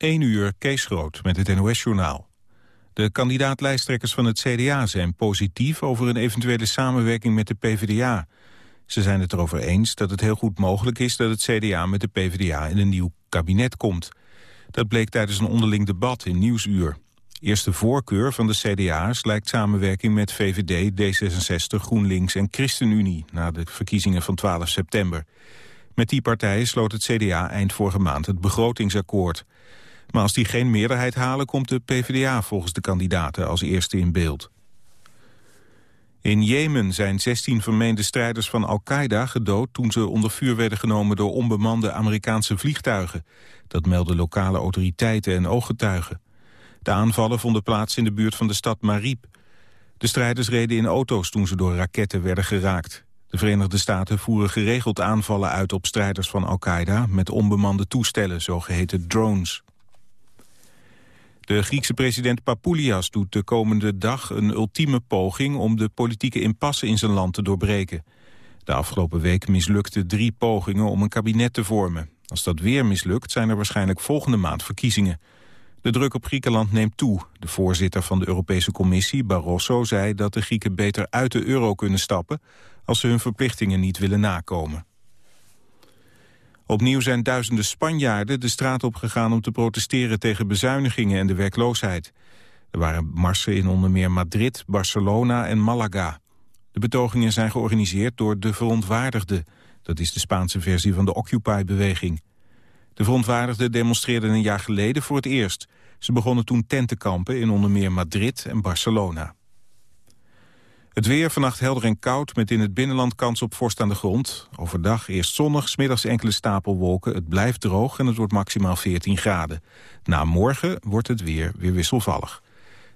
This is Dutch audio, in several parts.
1 uur, Kees Groot met het NOS-journaal. De kandidaat-lijsttrekkers van het CDA zijn positief over een eventuele samenwerking met de PvdA. Ze zijn het erover eens dat het heel goed mogelijk is dat het CDA met de PvdA in een nieuw kabinet komt. Dat bleek tijdens een onderling debat in Nieuwsuur. Eerste voorkeur van de CDA's lijkt samenwerking met VVD, D66, GroenLinks en ChristenUnie... na de verkiezingen van 12 september. Met die partijen sloot het CDA eind vorige maand het begrotingsakkoord. Maar als die geen meerderheid halen, komt de PvdA volgens de kandidaten als eerste in beeld. In Jemen zijn 16 vermeende strijders van Al-Qaeda gedood... toen ze onder vuur werden genomen door onbemande Amerikaanse vliegtuigen. Dat melden lokale autoriteiten en ooggetuigen. De aanvallen vonden plaats in de buurt van de stad Marib. De strijders reden in auto's toen ze door raketten werden geraakt. De Verenigde Staten voeren geregeld aanvallen uit op strijders van Al-Qaeda... met onbemande toestellen, zogeheten drones. De Griekse president Papoulias doet de komende dag een ultieme poging... om de politieke impasse in zijn land te doorbreken. De afgelopen week mislukten drie pogingen om een kabinet te vormen. Als dat weer mislukt, zijn er waarschijnlijk volgende maand verkiezingen. De druk op Griekenland neemt toe. De voorzitter van de Europese Commissie, Barroso, zei dat de Grieken beter uit de euro kunnen stappen als ze hun verplichtingen niet willen nakomen. Opnieuw zijn duizenden Spanjaarden de straat opgegaan om te protesteren tegen bezuinigingen en de werkloosheid. Er waren marsen in onder meer Madrid, Barcelona en Malaga. De betogingen zijn georganiseerd door De Verontwaardigden. Dat is de Spaanse versie van de Occupy-beweging. De verontwaardigden demonstreerden een jaar geleden voor het eerst. Ze begonnen toen tentenkampen in onder meer Madrid en Barcelona. Het weer vannacht helder en koud met in het binnenland kans op vorst aan de grond. Overdag eerst zonnig, smiddags enkele stapelwolken. Het blijft droog en het wordt maximaal 14 graden. Na morgen wordt het weer weer wisselvallig.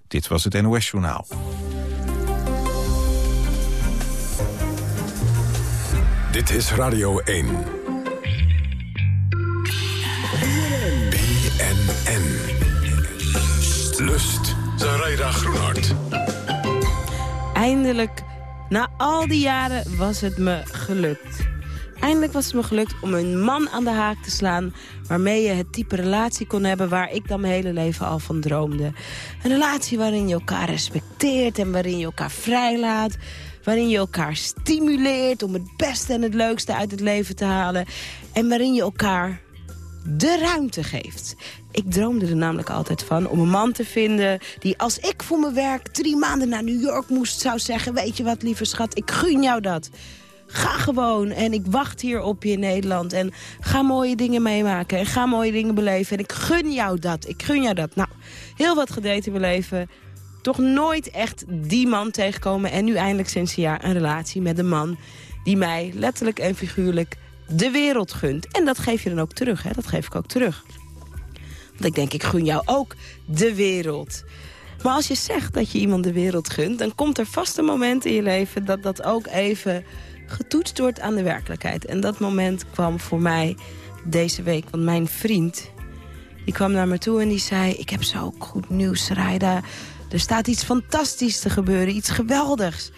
Dit was het NOS Journaal. Dit is Radio 1. BNN. Lust. Zaraida Groenhart. Eindelijk, na al die jaren, was het me gelukt. Eindelijk was het me gelukt om een man aan de haak te slaan... waarmee je het type relatie kon hebben waar ik dan mijn hele leven al van droomde. Een relatie waarin je elkaar respecteert en waarin je elkaar vrijlaat waarin je elkaar stimuleert om het beste en het leukste uit het leven te halen. En waarin je elkaar de ruimte geeft. Ik droomde er namelijk altijd van om een man te vinden... die als ik voor mijn werk drie maanden naar New York moest... zou zeggen, weet je wat, lieve schat, ik gun jou dat. Ga gewoon en ik wacht hier op je in Nederland. En ga mooie dingen meemaken en ga mooie dingen beleven. En ik gun jou dat, ik gun jou dat. Nou, heel wat gedate in mijn leven. Toch nooit echt die man tegenkomen. En nu eindelijk sinds een jaar een relatie met een man... die mij letterlijk en figuurlijk de wereld gunt. En dat geef je dan ook terug, hè? dat geef ik ook terug. Want ik denk, ik gun jou ook de wereld. Maar als je zegt dat je iemand de wereld gunt... dan komt er vast een moment in je leven dat dat ook even getoetst wordt aan de werkelijkheid. En dat moment kwam voor mij deze week. Want mijn vriend, die kwam naar me toe en die zei... ik heb zo goed nieuws, Raida. Er staat iets fantastisch te gebeuren, iets geweldigs.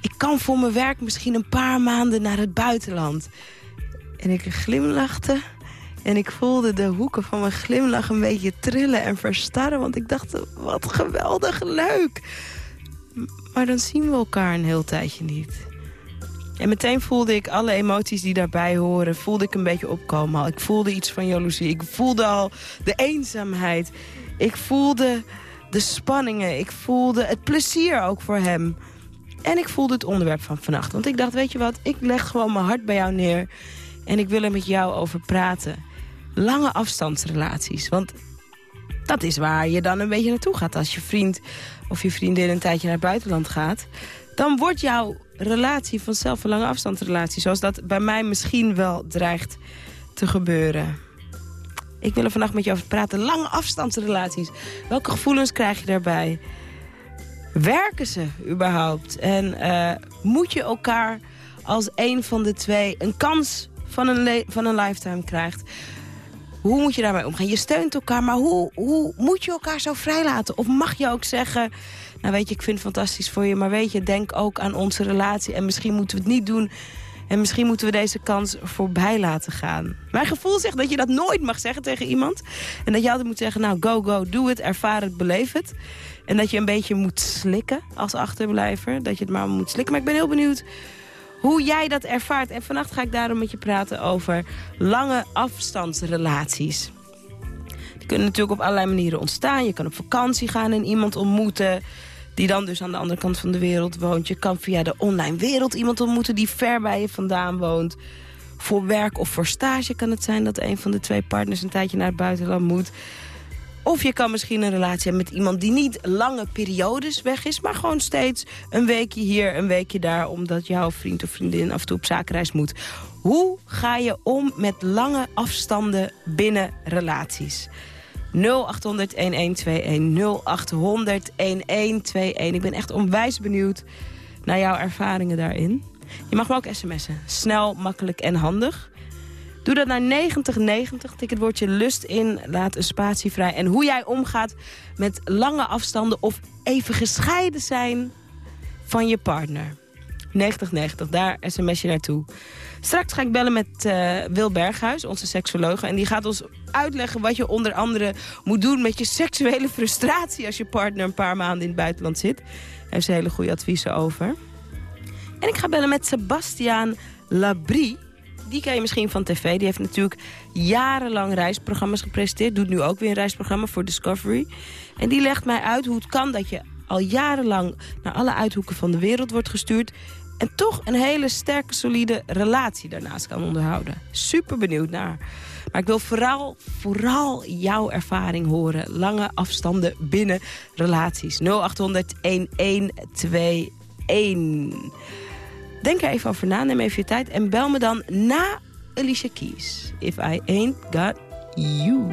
Ik kan voor mijn werk misschien een paar maanden naar het buitenland. En ik glimlachte en ik voelde de hoeken van mijn glimlach een beetje trillen en verstarren. Want ik dacht, wat geweldig leuk. Maar dan zien we elkaar een heel tijdje niet. En meteen voelde ik alle emoties die daarbij horen, voelde ik een beetje opkomen al. Ik voelde iets van jaloezie. Ik voelde al de eenzaamheid. Ik voelde de spanningen. Ik voelde het plezier ook voor hem. En ik voelde het onderwerp van vannacht. Want ik dacht, weet je wat, ik leg gewoon mijn hart bij jou neer. En ik wil er met jou over praten. Lange afstandsrelaties. Want dat is waar je dan een beetje naartoe gaat. Als je vriend of je vriendin een tijdje naar het buitenland gaat... dan wordt jouw relatie vanzelf een lange afstandsrelatie. Zoals dat bij mij misschien wel dreigt te gebeuren. Ik wil er vannacht met je over praten. Lange afstandsrelaties. Welke gevoelens krijg je daarbij? Werken ze überhaupt? En uh, moet je elkaar als een van de twee een kans van een, van een lifetime krijgt. Hoe moet je daarmee omgaan? Je steunt elkaar, maar hoe, hoe moet je elkaar zo vrijlaten? Of mag je ook zeggen... Nou weet je, ik vind het fantastisch voor je, maar weet je, denk ook aan onze relatie. En misschien moeten we het niet doen En misschien moeten we deze kans voorbij laten gaan. Mijn gevoel zegt dat je dat nooit mag zeggen tegen iemand. En dat je altijd moet zeggen, nou, go, go, doe het, ervaar het, beleef het. En dat je een beetje moet slikken als achterblijver. Dat je het maar moet slikken. Maar ik ben heel benieuwd hoe jij dat ervaart. En vannacht ga ik daarom met je praten over lange afstandsrelaties. Die kunnen natuurlijk op allerlei manieren ontstaan. Je kan op vakantie gaan en iemand ontmoeten die dan dus aan de andere kant van de wereld woont. Je kan via de online wereld iemand ontmoeten die ver bij je vandaan woont. Voor werk of voor stage kan het zijn dat een van de twee partners een tijdje naar het buitenland moet. Of je kan misschien een relatie hebben met iemand die niet lange periodes weg is... maar gewoon steeds een weekje hier, een weekje daar... omdat jouw vriend of vriendin af en toe op zakenreis moet. Hoe ga je om met lange afstanden binnen relaties? 0800-1121, 0800-1121. Ik ben echt onwijs benieuwd naar jouw ervaringen daarin. Je mag me ook sms'en. Snel, makkelijk en handig. Doe dat naar 9090. Tik het woordje lust in. Laat een spatie vrij. En hoe jij omgaat met lange afstanden of even gescheiden zijn van je partner. 9090, daar sms je naartoe. Straks ga ik bellen met uh, Wil Berghuis, onze seksoloog. En die gaat ons uitleggen wat je onder andere moet doen... met je seksuele frustratie als je partner een paar maanden in het buitenland zit. Daar heeft ze hele goede adviezen over. En ik ga bellen met Sebastiaan Labrie die ken je misschien van tv. Die heeft natuurlijk jarenlang reisprogramma's gepresenteerd. Doet nu ook weer een reisprogramma voor Discovery. En die legt mij uit hoe het kan dat je al jarenlang... naar alle uithoeken van de wereld wordt gestuurd... en toch een hele sterke, solide relatie daarnaast kan onderhouden. Super benieuwd naar. Maar ik wil vooral, vooral jouw ervaring horen. Lange afstanden binnen relaties. 0800 1121. Denk er even over na, neem even je tijd. En bel me dan na Alicia Keys. If I ain't got you.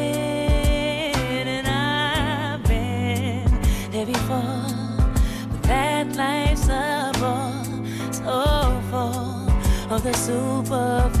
The superficial.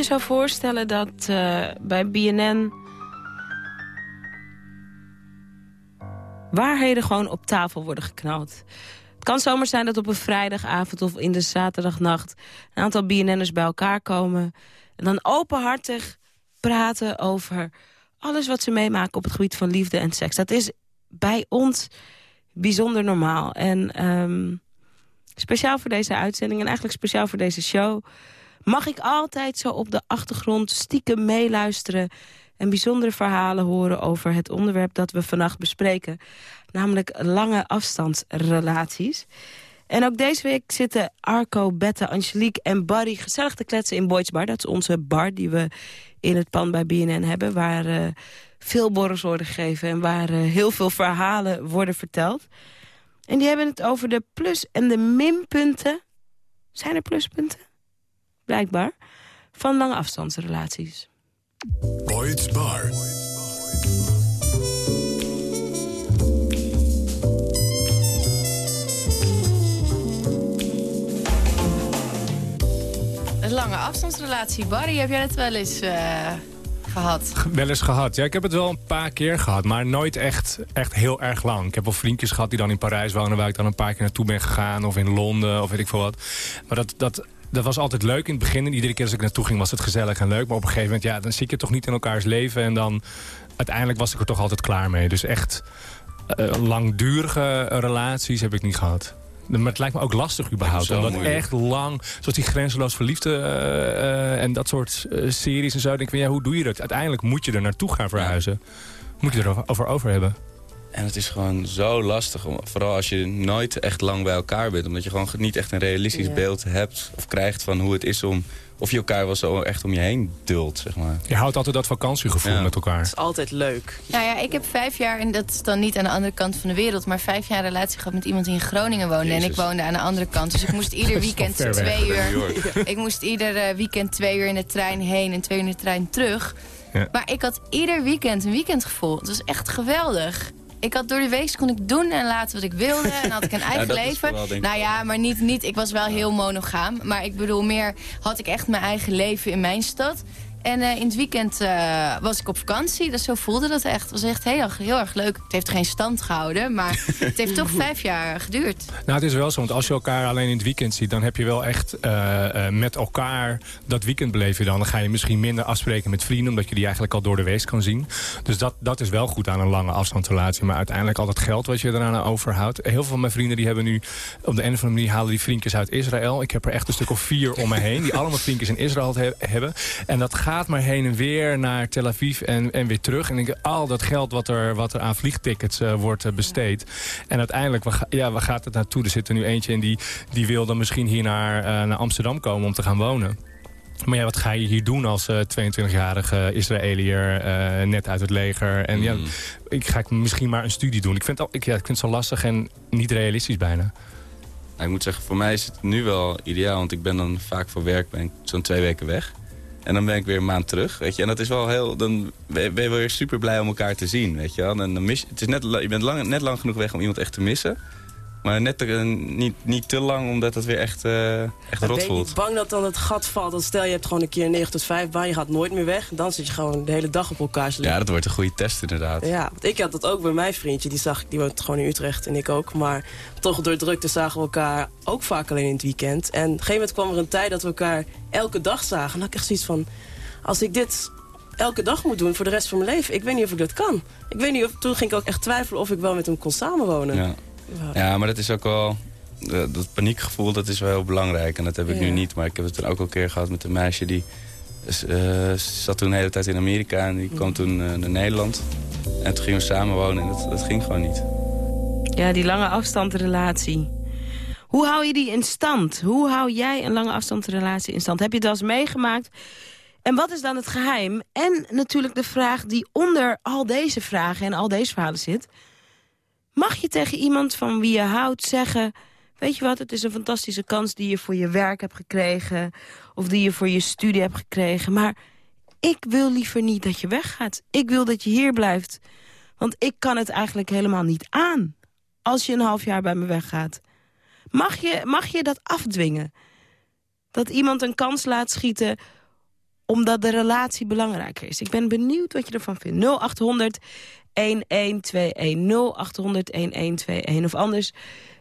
Je moet je zo voorstellen dat eh, bij BNN... waarheden gewoon op tafel worden geknald. Het kan zomaar zijn dat op een vrijdagavond of in de zaterdagnacht... een aantal BNN'ers bij elkaar komen... en dan openhartig praten over alles wat ze meemaken... op het gebied van liefde en seks. Dat is bij ons bijzonder normaal. En ehm, speciaal voor deze uitzending en eigenlijk speciaal voor deze show... mag ik altijd zo op de achtergrond stiekem meeluisteren... en bijzondere verhalen horen over het onderwerp dat we vannacht bespreken. Namelijk lange afstandsrelaties. En ook deze week zitten Arco, Bette, Angelique en Barry gezellig te kletsen in Boyd's Bar. Dat is onze bar die we in het pand bij BNN hebben. Waar eh, veel borrels worden gegeven en waar eh, heel veel verhalen worden verteld. En die hebben het over de plus- en de minpunten. Zijn er pluspunten? Blijkbaar. Van lange afstandsrelaties. Boyd's Bar. Een lange afstandsrelatie. Barry, heb jij het wel eens eh, gehad? Wel eens gehad. Ja, ik heb het wel een paar keer gehad, maar nooit echt, echt heel erg lang. Ik heb wel vriendjes gehad die dan in Parijs wonen... waar ik dan een paar keer naartoe ben gegaan, of in Londen, of weet ik veel wat. Maar dat, dat, dat was altijd leuk in het begin. En iedere keer als ik naartoe ging was het gezellig en leuk. Maar op een gegeven moment, ja, dan zie ik je toch niet in elkaars leven. En dan, uiteindelijk was ik er toch altijd klaar mee. Dus echt eh, langdurige relaties heb ik niet gehad. Maar het lijkt me ook lastig überhaupt. Omdat echt lang, zoals die grenzeloos verliefde eh, eh, en dat soort series en zo. denk ik ja, hoe doe je dat? Uiteindelijk moet je er naartoe gaan verhuizen. Moet je er over, over hebben. En het is gewoon zo lastig, om- vooral als je nooit echt lang bij elkaar bent. Omdat je gewoon niet echt een realistisch Ja. beeld hebt of krijgt van hoe het is om... Of je elkaar wel zo echt om je heen dult, zeg maar. Je houdt altijd dat vakantiegevoel Ja. met elkaar. is altijd leuk. Nou ja, ik heb vijf jaar, en dat is dan niet aan de andere kant van de wereld... maar vijf jaar een relatie gehad met iemand die in Groningen woonde. En ik woonde aan de andere kant. Dus ik moest ieder weekend twee uur... Ik moest ieder eh, weekend twee uur in de trein heen en twee uur in de trein terug. Ja. Maar ik had ieder weekend een weekendgevoel. Het was echt geweldig. Ik had door de week kon ik doen en laten wat ik wilde. En had ik een eigen leven. vooral, nou ja, maar niet, niet. Ik was wel heel monogaam. Maar ik bedoel, meer had ik echt mijn eigen leven in mijn stad. En eh, in het weekend eh, was ik op vakantie. Dus zo voelde dat echt. Het was echt heel, erg- heel erg leuk. Het heeft geen stand gehouden. Maar het heeft toch vijf jaar geduurd. Nou, het is wel zo, want als je elkaar alleen in het weekend ziet... dan heb je wel echt eh, eh, met elkaar dat weekend beleef je dan. Dan ga je misschien minder afspreken met vrienden... omdat je die eigenlijk al door de week kan zien. Dus dat, dat is wel goed aan een lange afstandsrelatie. Maar uiteindelijk al dat geld wat je eraan overhoudt. Heel veel van mijn vrienden die hebben nu... op de een of andere manier halen die vriendjes uit Israël. Ik heb er echt een stuk of vier om me heen... die allemaal vriendjes in Israël he- hebben. En dat gaat maar heen en weer naar Tel Aviv en, en weer terug. En ik al dat geld wat er, wat er aan vliegtickets eh, wordt eh, besteed. En uiteindelijk, waar, ja, waar gaat het naartoe? Er zit er nu eentje in die, die wil dan misschien hier naar, eh, naar Amsterdam komen om te gaan wonen. Maar ja, wat ga je hier doen als eh, 22-jarige Israëliër, eh, net uit het leger? En ja, Mm. ik ga ik misschien maar een studie doen. Ik vind, het al, ik, ja, ik vind het zo lastig en niet realistisch bijna. Nou, ik moet zeggen, voor mij is het nu wel ideaal. Want ik ben dan vaak voor werk ben zo'n twee weken weg. En dan ben ik weer een maand terug, weet je. En dat is wel heel... Dan ben je weer super blij om elkaar te zien, weet je wel. En dan het is net, je bent lang, net lang genoeg weg om iemand echt te missen. Maar net te- niet, niet te lang, omdat het weer echt, eh echt rot ben je voelt. niet bang dat dan het gat valt. Dan stel je hebt gewoon een keer een 9 tot 5 baan, je gaat nooit meer weg. Dan zit je gewoon de hele dag op elkaars Ja, dat wordt een goede test inderdaad. Ja, want ik had dat ook bij mijn vriendje. Die, zag, die woont gewoon in Utrecht en ik ook. Maar toch door drukte zagen we elkaar ook vaak alleen in het weekend. En op een gegeven moment kwam er een tijd dat we elkaar elke dag zagen. En dan had ik echt zoiets van... Als ik dit elke dag moet doen voor de rest van mijn leven... ik weet niet of ik dat kan. Ik weet niet of... Toen ging ik ook echt twijfelen of ik wel met hem kon samenwonen. Ja. Ja, maar dat is ook wel... eh, Dat paniekgevoel, dat is wel heel belangrijk. En dat heb ik Ja. nu niet. Maar ik heb het toen ook al een keer gehad met een meisje die... eh, zat toen de hele tijd in Amerika en die kwam toen eh, naar Nederland. En toen gingen we samen wonen en dat, dat ging gewoon niet. Ja, die lange afstandsrelatie. Hoe hou je die in stand? Hoe hou jij een lange afstandsrelatie in stand? Heb je het wel eens meegemaakt? En wat is dan het geheim? En natuurlijk de vraag die onder al deze vragen en al deze verhalen zit. Mag je tegen iemand van wie je houdt zeggen... weet je wat, het is een fantastische kans die je voor je werk hebt gekregen... of die je voor je studie hebt gekregen. Maar ik wil liever niet dat je weggaat. Ik wil dat je hier blijft. Want ik kan het eigenlijk helemaal niet aan als je een half jaar bij me weggaat. Mag je, mag je dat afdwingen? Dat iemand een kans laat schieten omdat de relatie belangrijker is. Ik ben benieuwd wat je ervan vindt. 0800 1121 0800 1121 of anders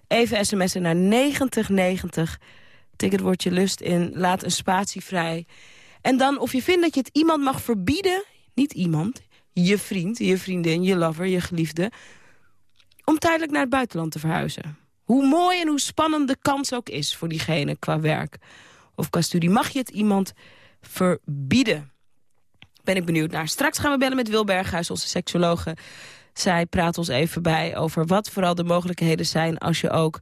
even sms'en naar 9090. Tik het woordje lust in, laat een spatie vrij. En dan of je vindt dat je het iemand mag verbieden... niet iemand, je vriend, je vriendin, je lover, je geliefde... om tijdelijk naar het buitenland te verhuizen. Hoe mooi en hoe spannend de kans ook is voor diegene qua werk of qua studie... mag je het iemand verbieden. Ben ik benieuwd naar. Straks gaan we bellen met Wil Berghuis, onze seksologe. Zij praat ons even bij over wat vooral de mogelijkheden zijn... als je ook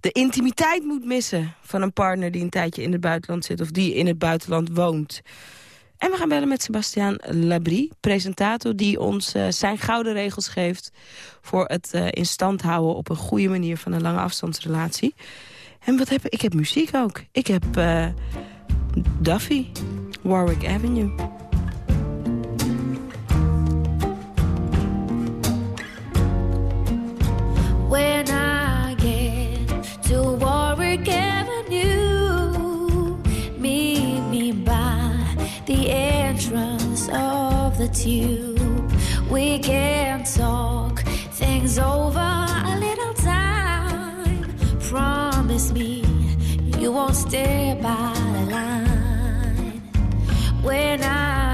de intimiteit moet missen van een partner... die een tijdje in het buitenland zit of die in het buitenland woont. En we gaan bellen met Sebastiaan Labrie, presentator... die ons eh, zijn gouden regels geeft voor het eh, in stand houden... op een goede manier van een lange afstandsrelatie. En wat heb ik? Ik heb muziek ook. Ik heb eh, Duffy, Warwick Avenue. When I get to Warwick Avenue, meet me by the entrance of the tube. We can talk things over a little time. Promise me you won't stay by the line. When I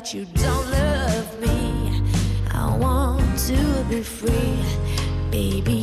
but you don't love me. I want to be free, baby.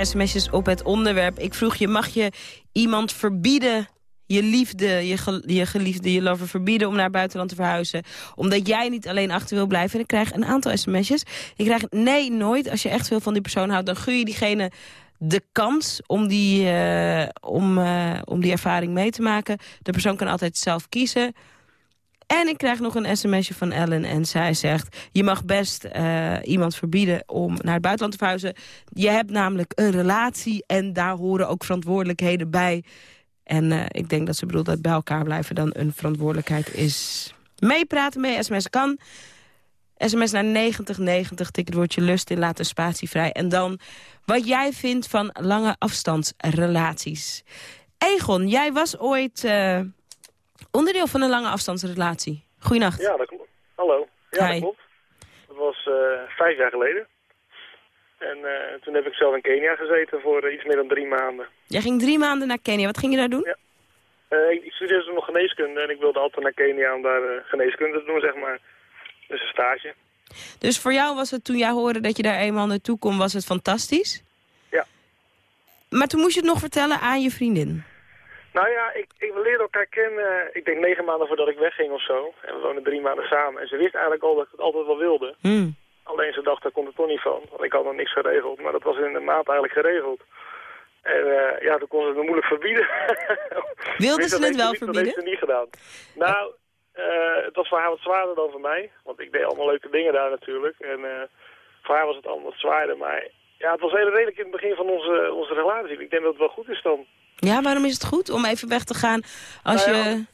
Sms'jes op het onderwerp. Ik vroeg je, mag je iemand verbieden... Je liefde, je, je geliefde, je lover verbieden om naar buitenland te verhuizen. Omdat jij niet alleen achter wil blijven. En ik krijg een aantal sms'jes. Ik krijg nee, nooit. Als je echt veel van die persoon houdt, dan gun je diegene de kans om die, eh, om, eh, om die ervaring mee te maken. De persoon kan altijd zelf kiezen. En ik krijg nog een sms'je van Ellen en zij zegt... je mag best eh, iemand verbieden om naar het buitenland te verhuizen. Je hebt namelijk een relatie en daar horen ook verantwoordelijkheden bij. En eh, ik denk dat ze bedoelt dat bij elkaar blijven dan een verantwoordelijkheid is. Meepraten mee, sms kan. SMS naar 9090, tik het woordje lust in, laat een spatie vrij. En dan wat jij vindt van lange afstandsrelaties. Egon, jij was ooit eh, onderdeel van een lange afstandsrelatie. Goeienacht. Ja, dat klopt. Hallo. Ja, Hi. dat klopt. Dat was eh, vijf jaar geleden. En eh, toen heb ik zelf in Kenia gezeten voor eh, iets meer dan drie maanden. Jij ging drie maanden naar Kenia. Wat ging je daar doen? Ja. Ik, ik studeerde nog geneeskunde en ik wilde altijd naar Kenia om daar geneeskunde te doen, zeg maar. Dus een stage. Dus voor jou was het, toen jij hoorde dat je daar eenmaal naartoe kon, was het fantastisch? Ja. Maar toen moest je het nog vertellen aan je vriendin. Nou ja, ik, ik leerde elkaar kennen, ik denk negen maanden voordat ik wegging of zo. En we woonden drie maanden samen. En ze wist eigenlijk al dat ik het altijd wel wilde. Hmm. Alleen ze dacht, daar komt het toch niet van. Want ik had nog niks geregeld. Maar dat was in de maand eigenlijk geregeld. En eh, ja, toen kon ze het me moeilijk verbieden. Wilde ze het wel niet- verbieden? Dat heeft ze niet gedaan. Nou, eh, het was voor haar wat zwaarder dan voor mij. Want ik deed allemaal leuke dingen daar natuurlijk. En eh, voor haar was het allemaal wat zwaarder. Maar ja, het was heel redelijk in het begin van onze, onze relatie. Ik denk dat het wel goed is dan. Ja, waarom is het goed om even weg te gaan als Nou ja, je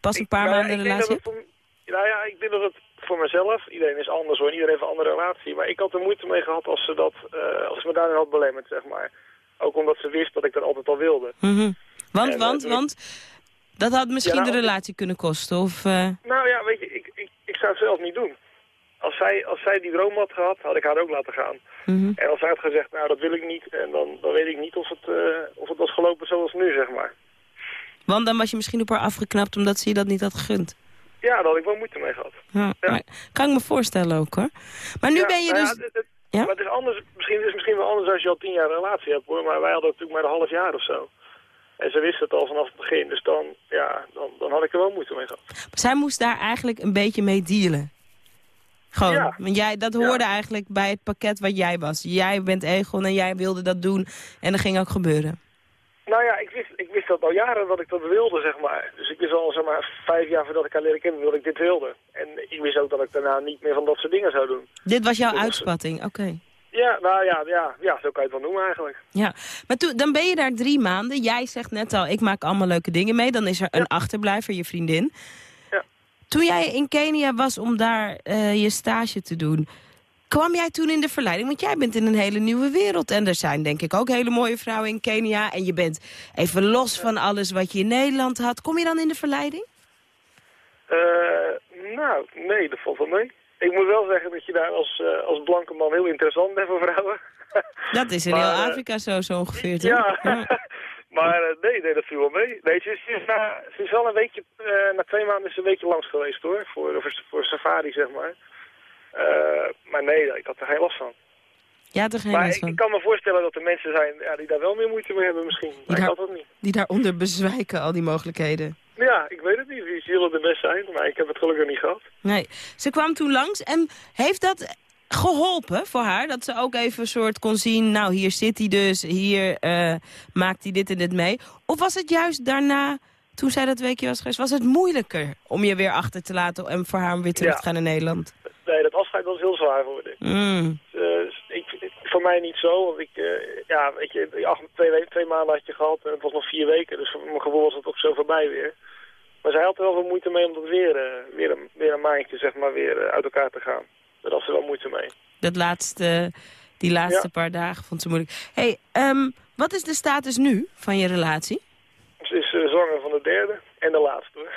pas een paar nou maanden een relatie hebt? voor- Nou ja, ik denk dat het voor mezelf, iedereen is anders hoor, en iedereen heeft een andere relatie. Maar ik had er moeite mee gehad als ze, dat, eh, als ze me daarin had belemmerd, zeg maar. Ook omdat ze wist dat ik dat altijd al wilde. Mhm. Want, En, eh, want, want, dat had misschien Ja, nou, de relatie kunnen kosten. Of, eh, Nou ja, weet je, ik, ik, ik zou het zelf niet doen. Als zij, als zij die droom had gehad, had ik haar ook laten gaan. mhm. En als zij had gezegd, nou dat wil ik niet, en dan, dan weet ik niet of het, eh, of het was gelopen zoals nu, zeg maar. Want dan was je misschien op haar afgeknapt omdat ze je dat niet had gegund. Ja, daar had ik wel moeite mee gehad. Ja, maar kan ik me voorstellen ook hoor. Maar nu Ja, ben je nou ja, dus... het- het- Ja? Maar het is, anders, misschien, het is misschien wel anders als je al tien jaar een relatie hebt hoor. Maar wij hadden natuurlijk maar een half jaar of zo. En ze wisten het al vanaf het begin. Dus dan, ja, dan, dan had ik er wel moeite mee gehad. Zij moest daar eigenlijk een beetje mee dealen. Gewoon. Ja. Want jij, dat hoorde eigenlijk bij het pakket wat jij was. Jij bent Egon en jij wilde dat doen. En dat ging ook gebeuren. Nou ja, ik wist, ik wist dat al jaren dat ik dat wilde, zeg maar. Dus ik wist al, zeg maar, vijf jaar voordat ik haar leerde kennen dat ik dit wilde. En ik wist ook dat ik daarna niet meer van dat soort dingen zou doen. Dit was jouw uitspatting, oké. Ja, nou ja, ja, ja, zo kan je het wel noemen eigenlijk. Ja, maar toen, dan ben je daar drie maanden. Jij zegt net al, ik maak allemaal leuke dingen mee. Dan is er een achterblijver, je vriendin. Toen jij in Kenia was om daar eh, je stage te doen... kwam jij toen in de verleiding? Want jij bent in een hele nieuwe wereld. En er zijn denk ik ook hele mooie vrouwen in Kenia. En je bent even los van alles wat je in Nederland had. Kom je dan in de verleiding? Eh, nou, nee, dat valt wel mee. Ik moet wel zeggen dat je daar als, eh, als blanke man heel interessant bent voor vrouwen. Dat is in Maar, heel Afrika zo, zo ongeveer, toch? Ja, maar eh, nee, nee, dat viel wel mee. Nee, ze is, ze is, na, ze is wel een weekje, eh, na twee maanden is een weekje langs geweest hoor, voor, voor, voor safari zeg maar. Eh, maar nee, ik had er geen last van. Ja, toch geen maar last ik, van. ik kan me voorstellen dat er mensen zijn ja, die daar wel meer moeite mee hebben misschien. Ik daar- had dat niet. Die daaronder bezwijken, al die mogelijkheden. Ja, ik weet het niet. Wie zullen er best zijn, maar ik heb het gelukkig niet gehad. Nee, ze kwam toen langs en heeft dat geholpen voor haar? Dat ze ook even een soort kon zien, nou hier zit hij dus, hier eh, maakt hij dit en dit mee. Of was het juist daarna, toen zij dat weekje was geweest, was het moeilijker om je weer achter te laten en voor haar om weer terug Ja. te gaan naar Nederland? Nee, dat afscheid was heel zwaar voor me. Mm. Eh, ik, voor mij niet zo, want ik, eh, ja, weet je, acht, twee, we- twee maanden had je gehad en het was nog vier weken, dus voor mijn gevoel was het ook zo voorbij weer. Maar zij had er wel veel moeite mee om dat weer, eh, weer, een, weer een maandje, zeg maar, weer eh, uit elkaar te gaan. Daar had ze wel moeite mee. Dat laatste, die laatste Ja. paar dagen vond ze moeilijk. hey, ehm, wat is de status nu van je relatie? Ze is eh, zwanger van de derde en de laatste, hoor.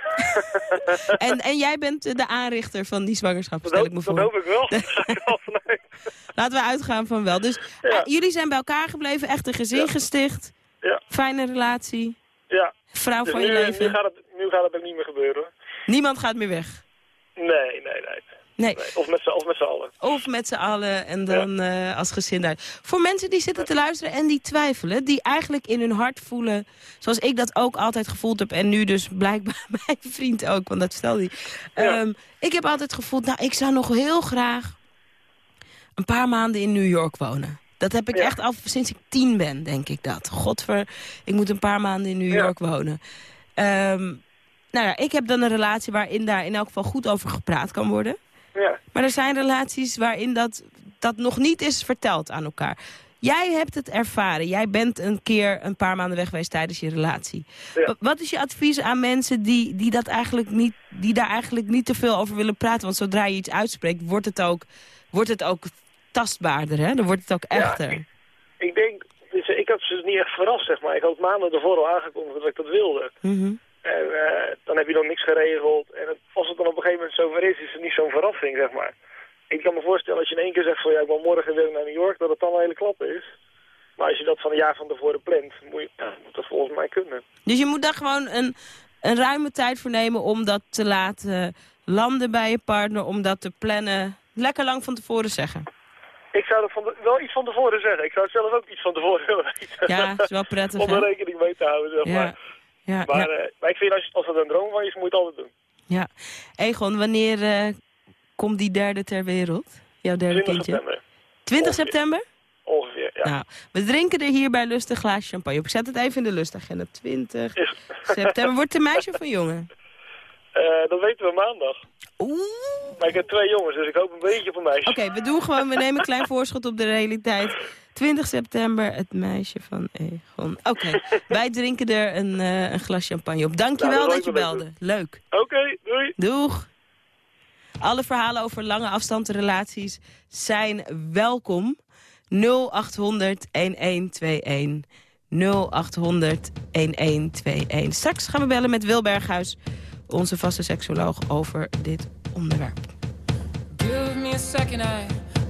En, en jij bent eh, de aanrichter van die zwangerschap, Dat, stel ik me dat voor. hoop ik wel. Laten we uitgaan van wel. Dus Ja. eh, jullie zijn bij elkaar gebleven, echt een gezin Ja. gesticht. Ja. Fijne relatie, Ja, vrouw dus van nu, je nu, leven. gaat het, nu gaat het ook niet meer gebeuren, hoor. Niemand gaat meer weg. Nee, nee, nee. Nee. Of met z'n allen. Of met z'n allen en dan eh, als gezin uit. Voor mensen die zitten te luisteren en die twijfelen... die eigenlijk in hun hart voelen... zoals ik dat ook altijd gevoeld heb... en nu dus blijkbaar mijn vriend ook, want dat stelde hij. Ja. Ehm, ik heb altijd gevoeld, nou, ik zou nog heel graag... een paar maanden in New York wonen. Dat heb ik Ja. echt al sinds ik tien ben, denk ik dat. Godver, ik moet een paar maanden in New. York wonen. Ehm, nou ja, ik heb dan een relatie waarin daar in elk geval goed over gepraat kan worden. Ja. Maar er zijn relaties waarin dat, dat nog niet is verteld aan elkaar. Jij hebt het ervaren. Jij bent een keer een paar maanden weg geweest tijdens je relatie. Ja. Wat is je advies aan mensen die, die, dat eigenlijk niet, die daar eigenlijk niet te veel over willen praten? Want zodra je iets uitspreekt, wordt het ook, wordt het ook tastbaarder. Hè? Dan wordt het ook Ja, echter. ik- Ik denk, dus ik had ze niet echt verrast, zeg maar. Ik had maanden ervoor al aangekondigd dat ik dat wilde. Mhm. En eh, dan heb je nog niks geregeld. En het- als het dan op een gegeven moment zover is, is het niet zo'n verrassing, zeg maar. Ik kan me voorstellen als je in één keer zegt van ja, ik wil morgen weer naar New York, dat het dan een hele klap is. Maar als je dat van een jaar van tevoren plant, moet, je, ja, moet dat volgens mij kunnen. Dus je moet daar gewoon een, een ruime tijd voor nemen om dat te laten landen bij je partner. Om dat te plannen. Lekker lang van tevoren zeggen. Ik zou er van de- wel iets van tevoren zeggen. Ik zou zelf ook iets van tevoren willen weten. Ja, is wel prettig, Om er rekening mee te houden, zeg maar. ja, Maar, ja. eh, maar ik vind als, als het een droom van je is, moet je het altijd doen. ja. Egon, wanneer eh, komt die derde ter wereld? Jouw derde 20 kindje? september, 20 Ongeveer. september? ongeveer. Ja. Nou, we drinken er hier bij Lust een glaasje champagne op. Ik zet het even in de lustagenda. 20 Is- september. Wordt het een meisje of een jongen? Eh, dat weten we maandag. Oeh. Maar ik heb twee jongens, dus ik hoop een beetje op een meisje. Oké, we doen gewoon, we nemen een klein voorschot op de realiteit. 20 september, het meisje van Egon. Oké, wij drinken er een, eh, een glas champagne op. Dankjewel Nou, dat dat je belde. Leuk. Oké, doei. Doeg. Alle verhalen over lange afstandsrelaties zijn welkom. 0800 1121. 0800 1121. Straks gaan we bellen met Wil Berghuis, onze vaste seksoloog, over dit onderwerp. Give me a second, I,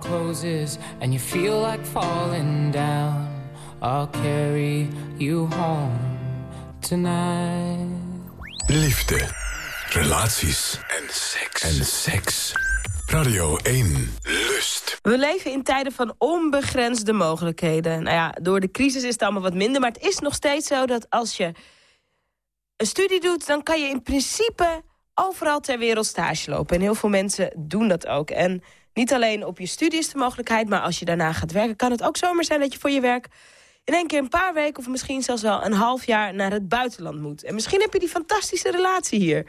Closes and you feel like falling down, I'll carry you home tonight. Liefde, relaties en seks. En seks. Radio 1, Lust. We leven in tijden van onbegrensde mogelijkheden. Nou ja, door de crisis is het allemaal wat minder. Maar het is nog steeds zo dat als je een studie doet... dan kan je in principe overal ter wereld stage lopen. En heel veel mensen doen dat ook. En niet alleen op je studie is de mogelijkheid... maar als je daarna gaat werken, kan het ook zomaar zijn... dat je voor je werk in één keer een paar weken... of misschien zelfs wel een half jaar naar het buitenland moet. En misschien heb je die fantastische relatie hier.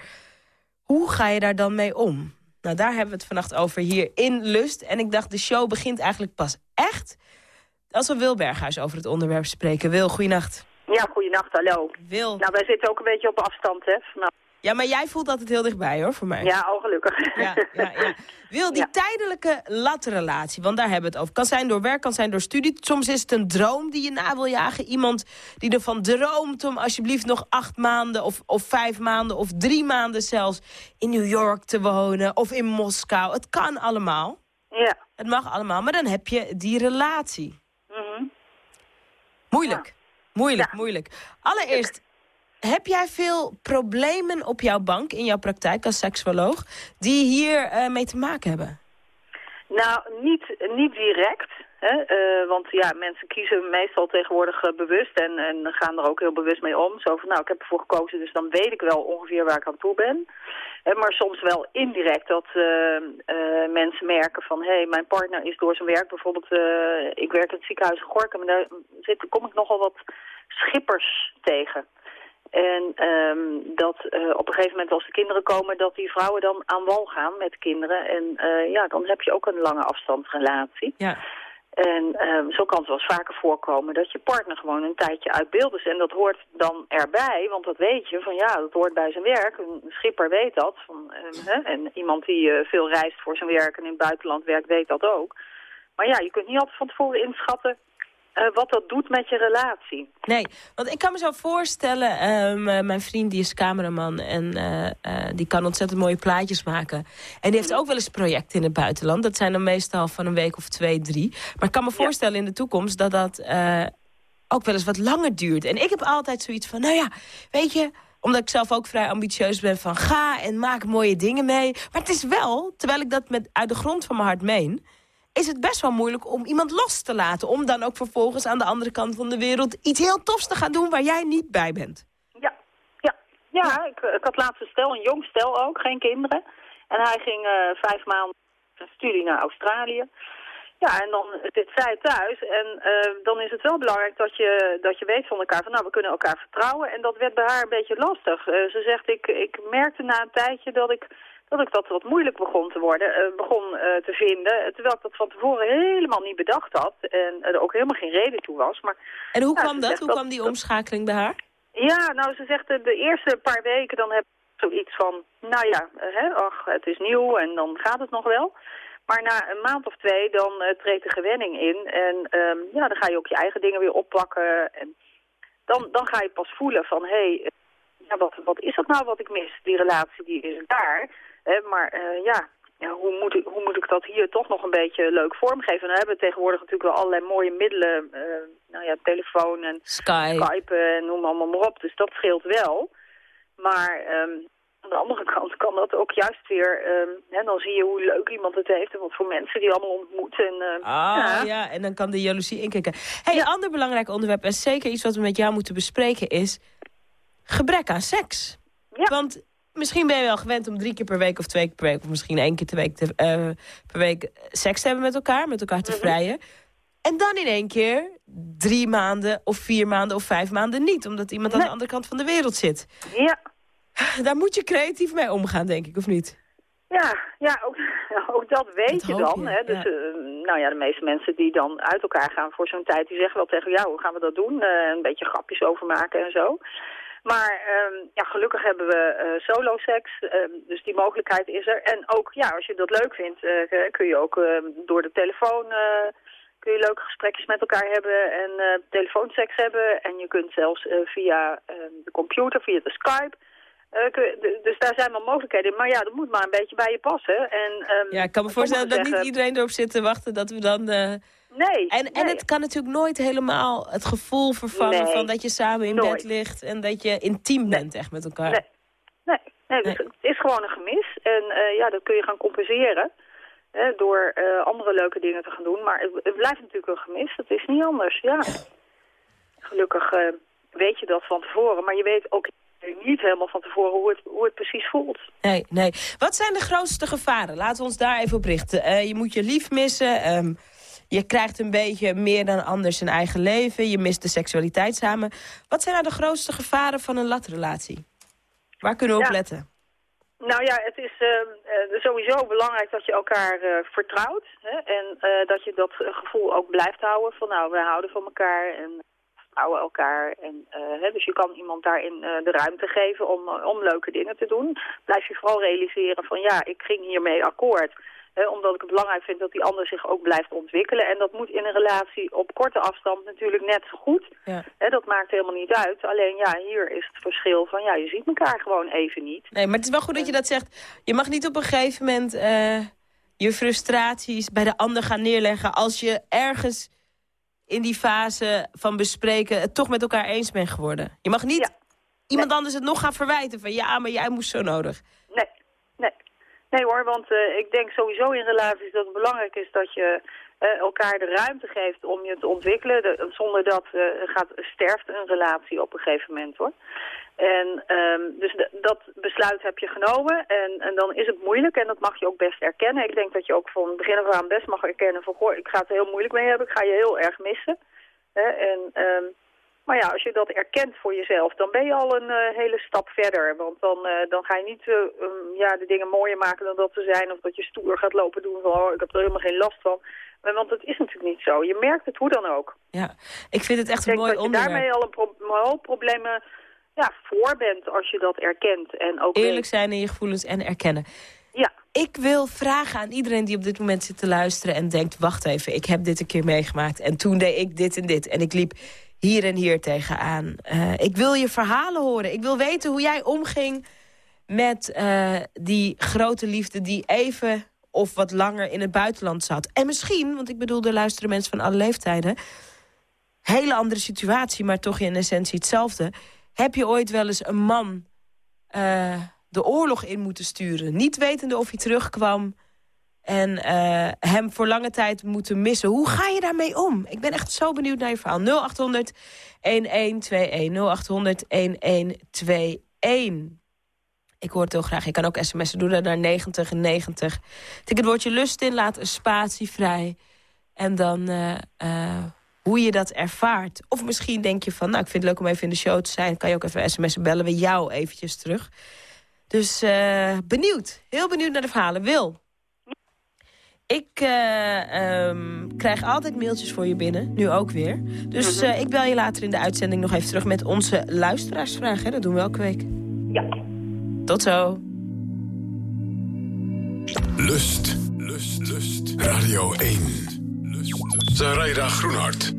Hoe ga je daar dan mee om? Nou, daar hebben we het vannacht over hier in Lust. En ik dacht, de show begint eigenlijk pas echt... als we Wil Berghuis over het onderwerp spreken. Wil, goeienacht. Ja, goeienacht, hallo. Wil. Nou, wij zitten ook een beetje op afstand, hè. Ja, maar jij voelt altijd heel dichtbij, hoor, voor mij. Ja, oh, gelukkig. Ja, ja, ja. Wil, die tijdelijke latrelatie, want daar hebben we het over. Kan zijn door werk, kan zijn door studie. Soms is het een droom die je na wil jagen. Iemand die ervan droomt om alsjeblieft nog acht maanden... of, of vijf maanden of drie maanden zelfs in New York te wonen... of in Moskou. Het kan allemaal. Ja. Het mag allemaal, maar dan heb je die relatie. Mhm. Moeilijk. Moeilijk, moeilijk. Allereerst, heb jij veel problemen op jouw bank in jouw praktijk als seksuoloog... die hier eh, mee te maken hebben? Nou, niet, niet direct. Hè? eh, want ja, mensen kiezen meestal tegenwoordig eh, bewust en, en gaan er ook heel bewust mee om. Zo van, nou, ik heb ervoor gekozen, dus dan weet ik wel ongeveer waar ik aan toe ben. Maar soms wel indirect dat mensen merken van... hé, hey, mijn partner is door zijn werk bijvoorbeeld... ik werk in het ziekenhuis in Gorkum en daar zit, kom ik nogal wat schippers tegen. En ehm, dat eh, op een gegeven moment als de kinderen komen... dat die vrouwen dan aan wal gaan met kinderen. En eh, ja, dan heb je ook een lange afstandsrelatie. Ja. En ehm, zo kan het wel eens vaker voorkomen dat je partner gewoon een tijdje uit beeld is. En dat hoort dan erbij, want dat weet je, van ja, dat hoort bij zijn werk. Een schipper weet dat. Van, ehm, hè? En iemand die eh, veel reist voor zijn werk en in het buitenland werkt, weet dat ook. Maar ja, je kunt niet altijd van tevoren inschatten eh, wat dat doet met je relatie. Nee, want ik kan me zo voorstellen... ehm, eh, mijn vriend die is cameraman en eh, die kan ontzettend mooie plaatjes maken. En die heeft ook wel eens projecten in het buitenland. Dat zijn dan meestal van een week of twee, drie. Maar ik kan me voorstellen in de toekomst dat dat ook wel eens wat langer duurt. En ik heb altijd zoiets van, nou ja, weet je omdat ik zelf ook vrij ambitieus ben van ga en maak mooie dingen mee. Maar het is wel, terwijl ik dat met, uit de grond van mijn hart meen... is het best wel moeilijk om iemand los te laten. Om dan ook vervolgens aan de andere kant van de wereld... iets heel tofs te gaan doen waar jij niet bij bent. Ja, ik, ik had laatst een stel, een jong stel ook, geen kinderen. En hij ging eh, vijf maanden studie naar Australië. Ja, en dan zit zij thuis. En eh, dan is het wel belangrijk dat je, dat je weet van elkaar van nou, we kunnen elkaar vertrouwen. En dat werd bij haar een beetje lastig. Eh, ze zegt, ik, ik merkte na een tijdje dat ik dat ik dat wat moeilijk begon te worden, eh, begon eh, te vinden. Terwijl ik dat van tevoren helemaal niet bedacht had. En er ook helemaal geen reden toe was. Maar, En hoe kwam dat? Hoe kwam die omschakeling bij haar? ja, nou, ze zegt eh, de eerste paar weken dan heb ik zoiets van, nou ja, hè, ach, het is nieuw en dan gaat het nog wel. Maar na een maand of twee dan treedt de gewenning in en ehm, ja, dan ga je ook je eigen dingen weer oppakken. En dan, dan ga je pas voelen van, hé, hey, ja, wat, wat is dat nou wat ik mis? Die relatie die is daar. Hè, maar eh, ja, ja hoe, moet ik, hoe moet ik dat hier toch nog een beetje leuk vormgeven? Dan hebben we tegenwoordig natuurlijk wel allerlei mooie middelen. eh, nou ja, telefoon en Skype. Skype en noem allemaal maar op. Dus dat scheelt wel. Maar ehm, aan de andere kant kan dat ook juist weer... ehm, hè, dan zie je hoe leuk iemand het heeft en wat voor mensen die allemaal ontmoet. En, ehm, Ah, ja. en dan kan de jaloezie inkikken. Hey, Een ander belangrijk onderwerp, en zeker iets wat we met jou moeten bespreken, is gebrek aan seks. Want misschien ben je wel gewend om drie keer per week of twee keer per week... of misschien één keer per week, te, eh, per week seks te hebben met elkaar, met elkaar te vrijen. En dan in één keer drie maanden of vier maanden of vijf maanden niet. Omdat iemand aan de andere kant van de wereld zit. Ja. Daar moet je creatief mee omgaan, denk ik, of niet? Ja, ja ook, ook dat weet je dan. je, hè? Dus ja. eh, nou ja, de meeste mensen die dan uit elkaar gaan voor zo'n tijd... die zeggen wel tegen jou, hoe gaan we dat doen? Eh, een beetje grapjes over maken en zo. Maar ehm, ja, gelukkig hebben we eh, solo-seks, ehm, dus die mogelijkheid is er. En ook, ja, als je dat leuk vindt, eh, kun je ook ehm, door de telefoon... eh, kun je leuke gesprekjes met elkaar hebben en telefoonseks hebben. En je kunt zelfs via de computer, via de Skype... Eh, dus daar zijn wel mogelijkheden. Maar ja, dat moet maar een beetje bij je passen. En, ehm, Ja, ik kan me voorstellen dat niet iedereen erop zit te wachten dat we dan... eh, Nee, En, en het kan natuurlijk nooit helemaal het gevoel vervangen Nee, van dat je samen in nooit. bed ligt en dat je intiem bent echt met elkaar. Nee. Nee, nee, dus het is gewoon een gemis. En eh, ja, dat kun je gaan compenseren. Hè, door andere leuke dingen te gaan doen. Maar het, het blijft natuurlijk een gemis. Dat is niet anders, ja. Gelukkig weet je dat van tevoren. Maar je weet ook niet helemaal van tevoren hoe het, hoe het precies voelt. Nee, nee. Wat zijn de grootste gevaren? Laten we ons daar even op richten. Eh, je moet je lief missen. ehm, je krijgt een beetje meer dan anders een eigen leven. Je mist de seksualiteit samen. Wat zijn nou de grootste gevaren van een latrelatie? Waar kunnen we op letten? Nou ja, het is eh, eh, sowieso belangrijk dat je elkaar eh, vertrouwt. Hè? En dat je dat gevoel ook blijft houden. Van nou, we houden van elkaar en vertrouwen elkaar. En, eh, hè, dus je kan iemand daarin eh, de ruimte geven om, eh, om leuke dingen te doen. Blijf je vooral realiseren van ja, ik ging hiermee akkoord. Hè, omdat ik het belangrijk vind dat die ander zich ook blijft ontwikkelen. En dat moet in een relatie op korte afstand natuurlijk net zo goed. Ja. Hè, dat maakt helemaal niet uit. Alleen ja, hier is het verschil van ja, je ziet elkaar gewoon even niet. Nee, maar het is wel goed dat je dat zegt. Je mag niet op een gegeven moment je frustraties bij de ander gaan neerleggen... als je ergens in die fase van bespreken het toch met elkaar eens bent geworden. Je mag niet iemand anders het nog gaan verwijten van... ja, maar jij moest zo nodig. Nee, nee. Nee hoor, want eh, ik denk sowieso in relaties dat het belangrijk is dat je eh, elkaar de ruimte geeft om je te ontwikkelen. De- zonder dat eh, gaat, sterft een relatie op een gegeven moment hoor. En ehm, dus dat besluit heb je genomen en, en dan is het moeilijk en dat mag je ook best erkennen. Ik denk dat je ook van begin af aan best mag erkennen van goh, ik ga het heel moeilijk mee hebben, ik ga je heel erg missen. Hè? En, ehm, maar ja, als je dat erkent voor jezelf, dan ben je al een eh, hele stap verder. Want dan, eh, dan ga je niet um, ja, de dingen mooier maken dan dat ze zijn. Of dat je stoer gaat lopen doen van, oh, ik heb er helemaal geen last van. Want dat is natuurlijk niet zo. Je merkt het hoe dan ook. Ja, ik vind het echt Ik een denk mooi dat je onderwerp. daarmee al een, pro een hoop problemen ja, voor bent als je dat erkent. En ook Eerlijk weet. zijn in je gevoelens en erkennen. Ja. Ik wil vragen aan iedereen die op dit moment zit te luisteren... en denkt, wacht even, ik heb dit een keer meegemaakt... en toen deed ik dit en dit en ik liep hier en hier tegenaan. Eh ik wil je verhalen horen. Ik wil weten hoe jij omging met eh, die grote liefde... die even of wat langer in het buitenland zat. En misschien, want ik bedoel, er luisteren mensen van alle leeftijden... hele andere situatie, maar toch in essentie hetzelfde... heb je ooit wel eens een man eh, de oorlog in moeten sturen... niet wetende of hij terugkwam... en eh, hem voor lange tijd moeten missen. Hoe ga je daarmee om? Ik ben echt zo benieuwd naar je verhaal. 0800 1121 0800 1121 ik hoor het heel graag. Je kan ook sms'en. Doe dat naar 90 en 90. Tik het woordje lust in, laat een spatie vrij. En dan eh, hoe je dat ervaart. Of misschien denk je van, nou, ik vind het leuk om even in de show te zijn. Kan je ook even sms'en, bellen we jou eventjes terug. Dus eh, benieuwd. Heel benieuwd naar de verhalen. Wil. Ik eh, ehm, krijg altijd mailtjes voor je binnen. Nu ook weer. Dus eh, ik bel je later in de uitzending nog even terug met onze luisteraarsvraag. Hè? Dat doen we elke week. Ja. Tot zo. Lust. Lust. Lust. Radio 1. Lust. Zaraida Groenhart.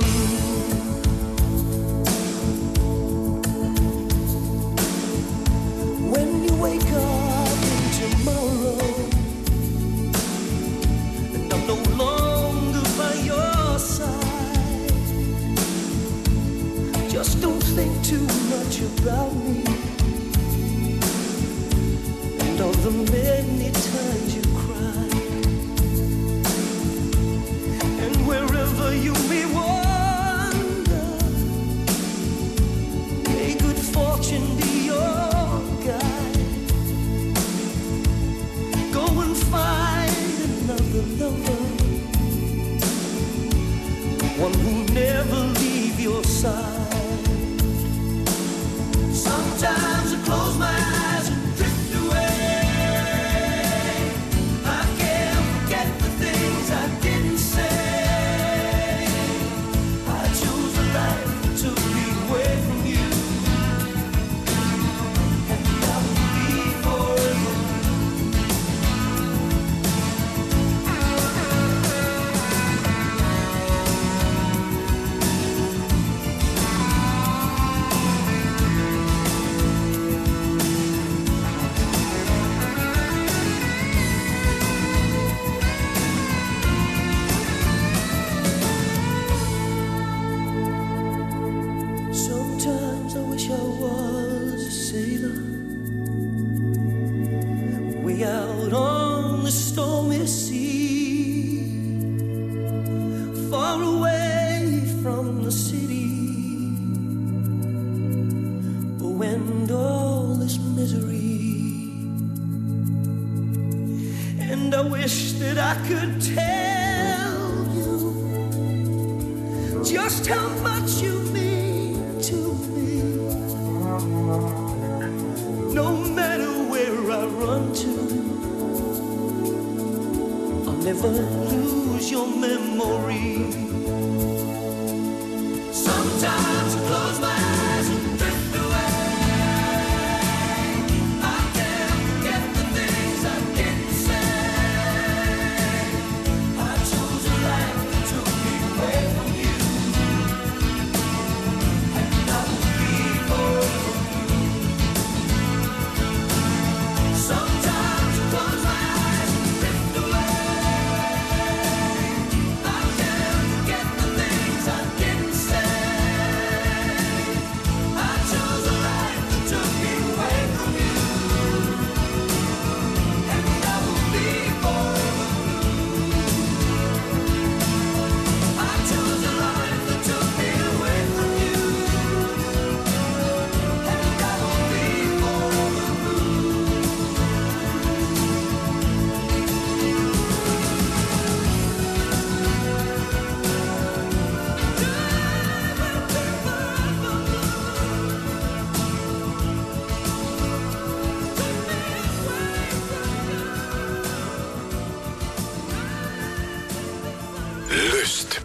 about me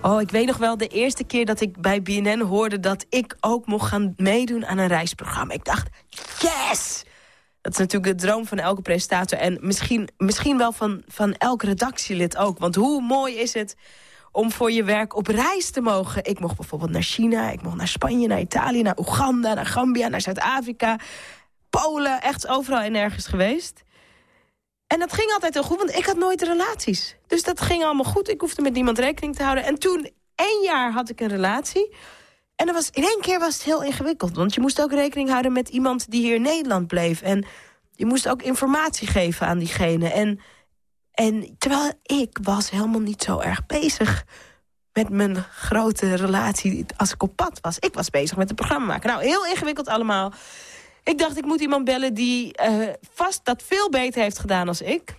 Oh, ik weet nog wel de eerste keer dat ik bij BNN hoorde... dat ik ook mocht gaan meedoen aan een reisprogramma. Ik dacht, yes! Dat is natuurlijk de droom van elke presentator. En misschien, misschien wel van, van elk redactielid ook. Want hoe mooi is het om voor je werk op reis te mogen. Ik mocht bijvoorbeeld naar China, ik mocht naar Spanje, naar Italië... naar Oeganda, naar Gambia, naar Zuid-Afrika... Polen, echt overal en nergens geweest. En dat ging altijd heel goed, want ik had nooit relaties. Dus dat ging allemaal goed. Ik hoefde met niemand rekening te houden. En toen, één jaar had ik een relatie. En was, in één keer was het heel ingewikkeld. Want je moest ook rekening houden met iemand die hier in Nederland bleef. En je moest ook informatie geven aan diegene. En, en terwijl ik was helemaal niet zo erg bezig met mijn grote relatie als ik op pad was. Ik was bezig met het programma maken. Nou, heel ingewikkeld allemaal. Ik dacht, ik moet iemand bellen die eh, vast dat veel beter heeft gedaan als ik.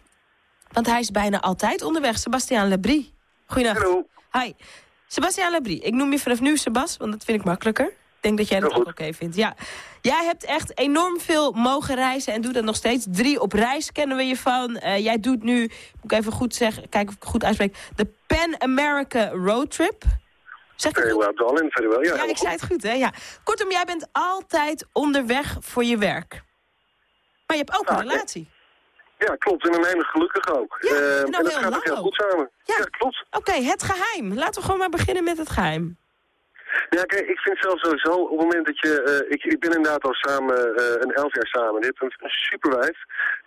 Want hij is bijna altijd onderweg. Sebastiaan Labrie. Goedendag. Hallo. Hi. Sebastiaan Labrie. Ik noem je vanaf nu Sebas, want dat vind ik makkelijker. Ik denk dat jij dat ook oké vindt. Ja. Jij hebt echt enorm veel mogen reizen en doet dat nog steeds. Drie op reis kennen we je van. Eh, jij doet nu, moet ik even goed zeggen, kijk of ik het goed uitspreek... de Pan America Road Trip. Zeg ik Very well done, very well. Ja, ja, ik zei het goed, hè? Ja. Kortom, jij bent altijd onderweg voor je werk. Maar je hebt ook een relatie. Ja, klopt. En een hele gelukkig ook. Ja, Eh, en nou en dat heel gaat ook heel goed samen. Ja, klopt. Oké, het geheim. Laten we gewoon maar beginnen met het geheim. Ja, kijk, ik vind zelf sowieso op het moment dat je... eh, ik, ik ben inderdaad al samen, eh, een elf jaar samen. Dit een, een superwijf.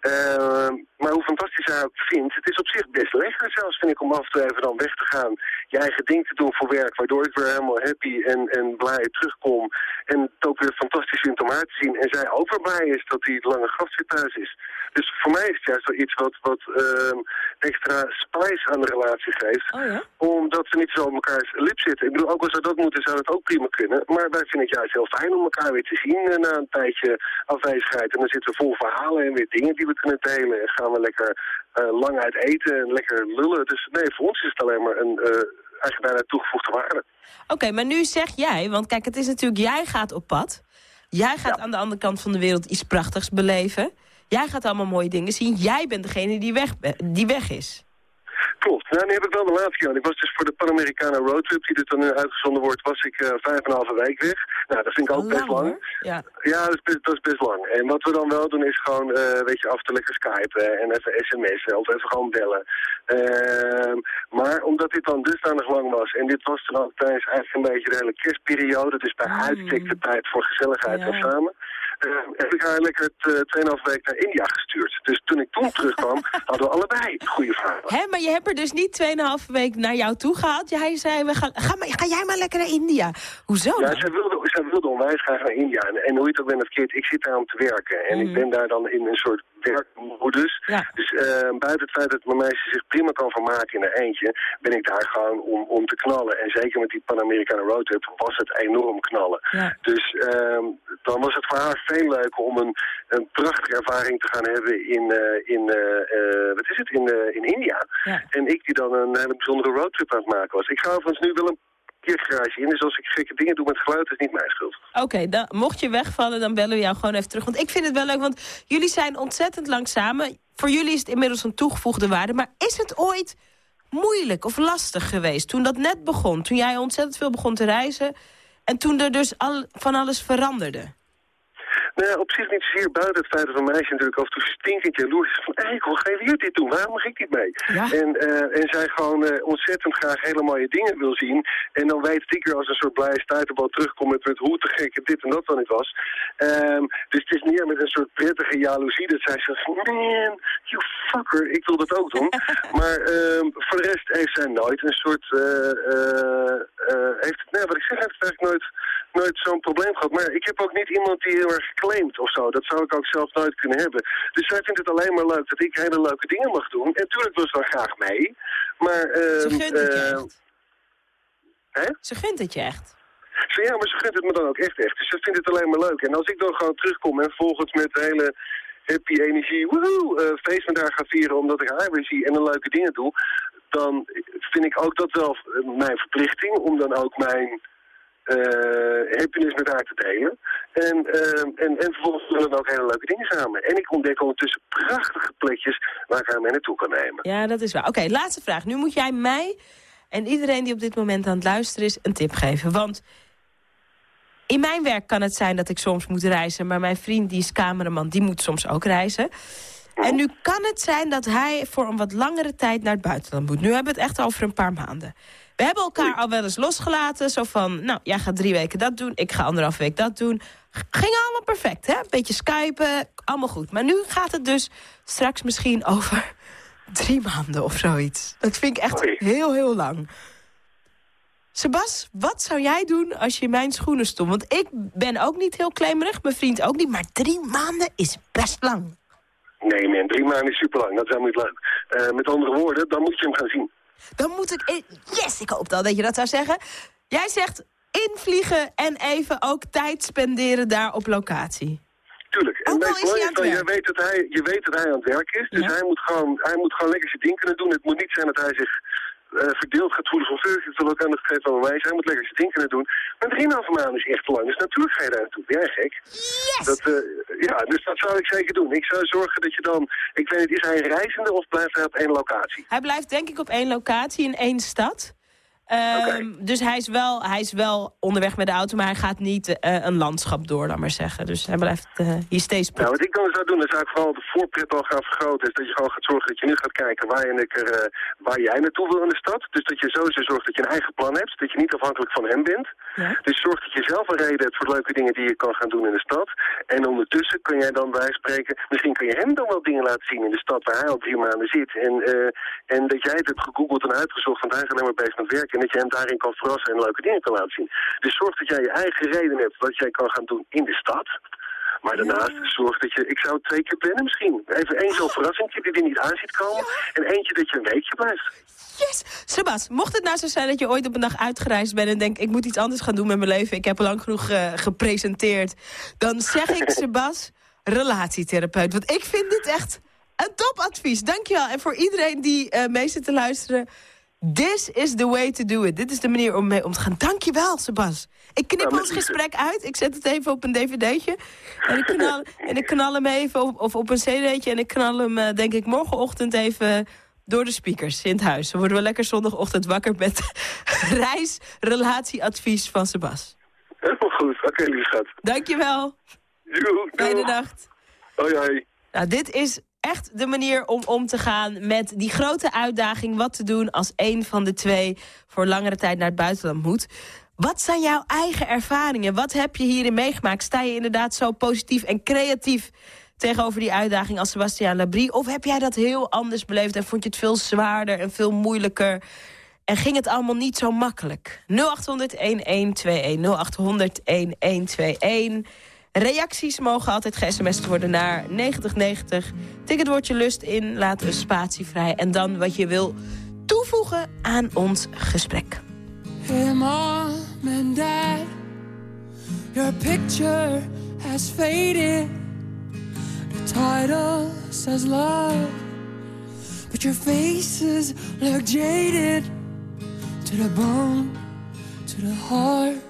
Eh, maar hoe fantastisch hij ook vindt, het is op zich best lekker zelfs, vind ik, om af en toe even dan weg te gaan. Je eigen ding te doen voor werk, waardoor ik weer helemaal happy en, en blij terugkom. En het ook weer fantastisch vindt om haar te zien. En zij ook weer blij is dat hij het lange gast weer thuis is. Dus voor mij is het juist wel iets wat, wat ehm, extra spice aan de relatie geeft. Omdat ze niet zo op elkaars lip zitten. Ik bedoel, ook als we dat moeten, zou het ook prima kunnen. Maar wij vinden het juist heel fijn om elkaar weer te zien eh, na een tijdje afwezigheid. En dan zitten we vol verhalen en weer dingen die we kunnen delen. En gaan we lekker eh, lang uit eten en lekker lullen. Dus nee, voor ons is het alleen maar een eh, eigenlijk bijna toegevoegde waarde. Oké, maar nu zeg jij, want kijk, het is natuurlijk, jij gaat op pad. Jij gaat aan de andere kant van de wereld iets prachtigs beleven. Jij gaat allemaal mooie dingen zien. Jij bent degene die weg, die weg is. Klopt. Nou, nu heb ik wel de laatste keer. Ik was dus voor de Panamericana Roadtrip, die dus dan nu uitgezonden wordt, was ik eh, vijf en een halve week weg. Nou, dat vind ik ook best lang. Ja. Ja, dat is, best, dat is best lang. En wat we dan wel doen is gewoon, eh, weet je, af en toe lekker skypen en even sms'en of even gewoon bellen. Ehm, maar omdat dit dan dusdanig lang was, en dit was dan ook tijdens eigenlijk een beetje de hele kerstperiode, dus bij uitstek de tijd voor gezelligheid en samen, heb ik haar lekker het, uh, 2,5 week naar India gestuurd. Dus toen ik toen terugkwam, hadden we allebei goede vragen. Hè, maar je hebt er dus niet 2,5 week naar jou toe gehaald. Jij zei, we gaan, ga, maar, ga jij maar lekker naar India. Hoezo Ja, zij wilde, zij wilde onwijs graag naar India. En, en hoe je het ook bent verkeerd, ik zit daar om te werken. En ik ben daar dan in een soort werkmodus. Dus eh, buiten het feit dat mijn meisje zich prima kan vermaken in een eentje, ben ik daar gewoon om, om te knallen. En zeker met die Panamericana Roadtrip was het enorm knallen. Dus ehm, dan was het voor haar veel leuker om een, een prachtige ervaring te gaan hebben in, eh, in eh, eh, wat is het, in, in India. En ik die dan een hele bijzondere roadtrip aan het maken was. Ik ga overigens nu wel een parkeergarage in, dus als ik gekke dingen doe met geluid, is niet mijn schuld. Oké, mocht je wegvallen, dan bellen we jou gewoon even terug. Want ik vind het wel leuk, want jullie zijn ontzettend lang. Voor jullie is het inmiddels een toegevoegde waarde. Maar is het ooit moeilijk of lastig geweest toen dat net begon? Toen jij ontzettend veel begon te reizen en toen er dus al, van alles veranderde? Nou ja, op zich niet zozeer buiten het feit dat een meisje natuurlijk af en toe stinkend jaloers is van, hé, wil geen weer dit doen, waarom mag ik niet mee? En, eh, en zij gewoon eh, ontzettend graag hele mooie dingen wil zien. En dan weet ik er als een soort blije stuiterbal terugkom met, met hoe te gek dit en dat dan niet was. Ehm, dus het is meer met een soort prettige jaloezie dat zij zegt, man, you fucker, ik wil dat ook doen. maar ehm, voor de rest heeft zij nooit een soort, eh, heeft, nee, wat ik zeg, heeft eigenlijk nooit, nooit zo'n probleem gehad. Maar ik heb ook niet iemand die heel erg claimt of zo. Dat zou ik ook zelf nooit kunnen hebben. Dus zij vindt het alleen maar leuk dat ik hele leuke dingen mag doen. En natuurlijk wil ze dan graag mee. Maar... Ze ehm, gunt het je echt. Hè? Ze gunt het je echt. Zo, ja, maar ze gunt het me dan ook echt echt. Dus ze vindt het alleen maar leuk. En als ik dan gewoon terugkom en volgens met de hele happy energie, woehoe, eh, feest met haar ga vieren omdat ik haar weer zie en dan leuke dingen doe, dan vind ik ook dat wel eh, mijn verplichting om dan ook mijn happiness met haar te delen. En, eh, en, en vervolgens doen we ook hele leuke dingen samen. En ik ontdek ondertussen prachtige plekjes waar ik haar mee naartoe kan nemen. Ja, dat is waar. Oké, laatste vraag. Nu moet jij mij en iedereen die op dit moment aan het luisteren is een tip geven. Want in mijn werk kan het zijn dat ik soms moet reizen... maar mijn vriend, die is cameraman, die moet soms ook reizen. En nu kan het zijn dat hij voor een wat langere tijd naar het buitenland moet. Nu hebben we het echt over een paar maanden. We hebben elkaar al wel eens losgelaten. Zo van, nou, jij gaat drie weken dat doen. Ik ga anderhalf week dat doen. Ging allemaal perfect, hè? Beetje skypen, allemaal goed. Maar nu gaat het dus straks misschien over drie maanden of zoiets. Dat vind ik echt heel, heel lang. Sebas, wat zou jij doen als je in mijn schoenen stond? Want ik ben ook niet heel claimerig, mijn vriend ook niet. Maar drie maanden is best lang. Nee man, drie maanden is super lang. Dat is helemaal niet leuk. Eh, met andere woorden, dan moet je hem gaan zien. Dan moet ik... Yes, ik hoop dat je dat zou zeggen. Jij zegt invliegen en even ook tijd spenderen daar op locatie. Tuurlijk. En weet is hij wel, aan het je, weet dat hij, je weet dat hij aan het werk is. Dus hij, moet gewoon, hij moet gewoon lekker zijn ding kunnen doen. Het moet niet zijn dat hij zich verdeeld gaat voelen van fuck, ik wil ook aandacht geven aan mijn meisje. Hij moet lekker zijn ding kunnen doen. Maar drieënhalve maanden is echt te lang. Dus natuurlijk ga je daar naartoe. Ben jij gek? Yes! Dat, eh, ja, dus dat zou ik zeker doen. Ik zou zorgen dat je dan... Ik weet niet, is hij een reizende of blijft hij op één locatie? Hij blijft denk ik op één locatie in één stad. Ehm, Dus hij is, wel, hij is wel onderweg met de auto, maar hij gaat niet eh, een landschap door, laat maar zeggen. Dus hij blijft eh hier steeds Nou, wat ik dan zou doen, zou ik vooral de voorpret al gaan vergroten. Is dat je gewoon gaat zorgen dat je nu gaat kijken waar, je, er, eh, waar jij naartoe wil in de stad. Dus dat je sowieso zorgt dat je een eigen plan hebt. Dat je niet afhankelijk van hem bent. Dus zorg dat je zelf een reden hebt voor leuke dingen die je kan gaan doen in de stad. En ondertussen kun jij dan bij spreken, misschien kun je hem dan wel dingen laten zien in de stad waar hij al drie maanden zit. En, en dat jij het hebt gegoogeld en uitgezocht, want hij is alleen maar bezig met werk. En dat je hem daarin kan verrassen en leuke dingen kan laten zien. Dus zorg dat jij je eigen reden hebt wat jij kan gaan doen in de stad. Maar daarnaast zorg dat je, ik zou twee keer plannen misschien. Even één zo'n verrassingje die er niet aan ziet komen. En eentje dat je een weekje blijft. Yes! Sebas, mocht het nou zo zijn dat je ooit op een dag uitgereisd bent... en denkt, ik moet iets anders gaan doen met mijn leven... ik heb lang genoeg eh, gepresenteerd... dan zeg ik, Sebas, relatietherapeut. Want ik vind dit echt een topadvies. Dankjewel. En voor iedereen die mee zit te luisteren... This is the way to do it. Dit is de manier om mee om te gaan. Dankjewel, Sebas. Ik knip Nou, ons gesprek uit. Ik zet het even op een dvd'tje. En ik knal, en ik knal hem even op, of op een cd'tje. En ik knal hem, eh, denk ik, morgenochtend even door de speakers in het huis. Dan worden we lekker zondagochtend wakker met reisrelatieadvies van Sebas. Helemaal goed. Oké, lieve schat. Dankjewel. Doei. Fijne nacht. Hoi, hoi. Nou, dit is echt de manier om om te gaan met die grote uitdaging... wat te doen als een van de twee voor langere tijd naar het buitenland moet. Wat zijn jouw eigen ervaringen? Wat heb je hierin meegemaakt? Sta je inderdaad zo positief en creatief tegenover die uitdaging als Sebastiaan Labrie? Of heb jij dat heel anders beleefd en vond je het veel zwaarder en veel moeilijker... En ging het allemaal niet zo makkelijk? 0800-1121, 0800-1121. Reacties mogen altijd ge-sms'd worden naar 9090. Tik het woordje lust in, laat een spatie vrij... en dan wat je wil toevoegen aan ons gesprek. Hey, mom and dad, your picture has faded. The title says love, but your faces look jaded. To the bone, to the heart.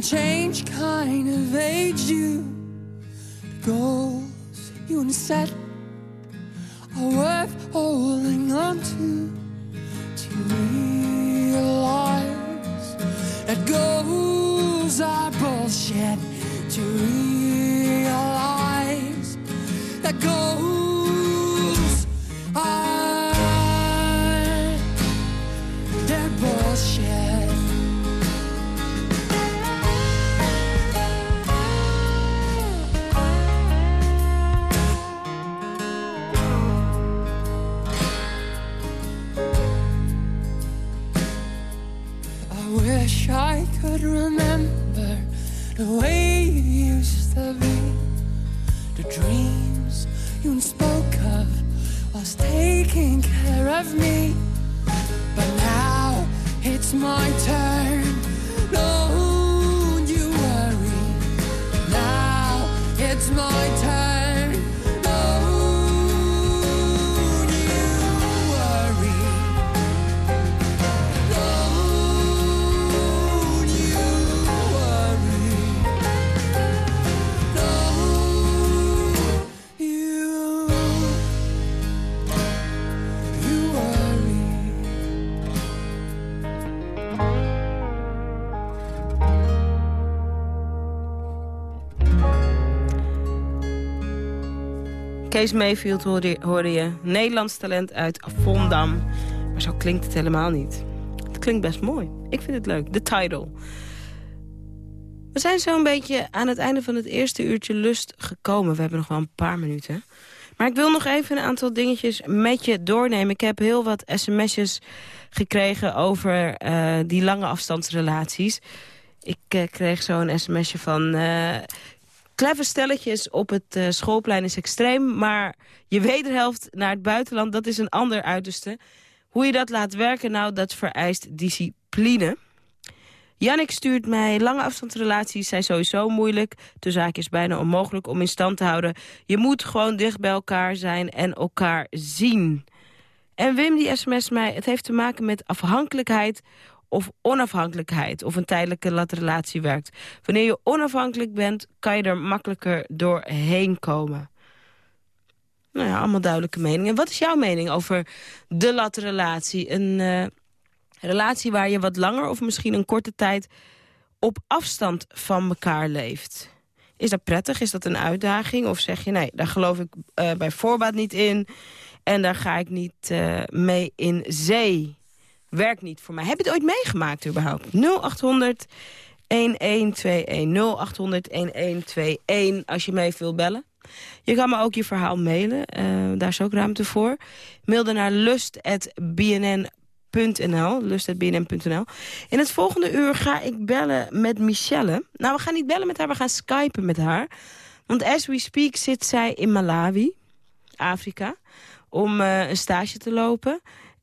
And change kind of aged you. The goals you once set are worth holding on to. To realize that goals are bullshit. To realize that goals Kees Mayfield hoorde hoorde je. Nederlands talent uit Vondam. Maar zo klinkt het helemaal niet. Het klinkt best mooi. Ik vind het leuk. De title. We zijn zo'n beetje aan het einde van het eerste uurtje lust gekomen. We hebben nog wel een paar minuten. Maar ik wil nog even een aantal dingetjes met je doornemen. Ik heb heel wat sms'jes gekregen over eh, die lange afstandsrelaties. Ik eh, kreeg zo'n sms'je van... eh clever stelletjes op het eh, schoolplein is extreem... maar je wederhelft naar het buitenland, dat is een ander uiterste. Hoe je dat laat werken, nou, dat vereist discipline. Jannik stuurt mij, lange afstandsrelaties zijn sowieso moeilijk. De zaak is bijna onmogelijk om in stand te houden. Je moet gewoon dicht bij elkaar zijn en elkaar zien. En Wim die sms mij, het heeft te maken met afhankelijkheid of onafhankelijkheid. Of een tijdelijke latrelatie werkt. Wanneer je onafhankelijk bent, kan je er makkelijker doorheen komen. Nou ja, allemaal duidelijke meningen. Wat is jouw mening over de latrelatie? Een eh, relatie waar je wat langer of misschien een korte tijd op afstand van elkaar leeft. Is dat prettig? Is dat een uitdaging? Of zeg je, nee, daar geloof ik eh, bij voorbaat niet in... en daar ga ik niet eh, mee in zee. Werkt niet voor mij. Heb je het ooit meegemaakt überhaupt? 0800 1121 0800 1121 als je mee wilt bellen. Je kan me ook je verhaal mailen. eh, daar is ook ruimte voor. Mail dan naar lust.bnn.nl. Lust.bnn.nl. In het volgende uur ga ik bellen met Michelle. Nou, we gaan niet bellen met haar, we gaan skypen met haar. Want as we speak zit zij in Malawi, Afrika, om eh, een stage te lopen.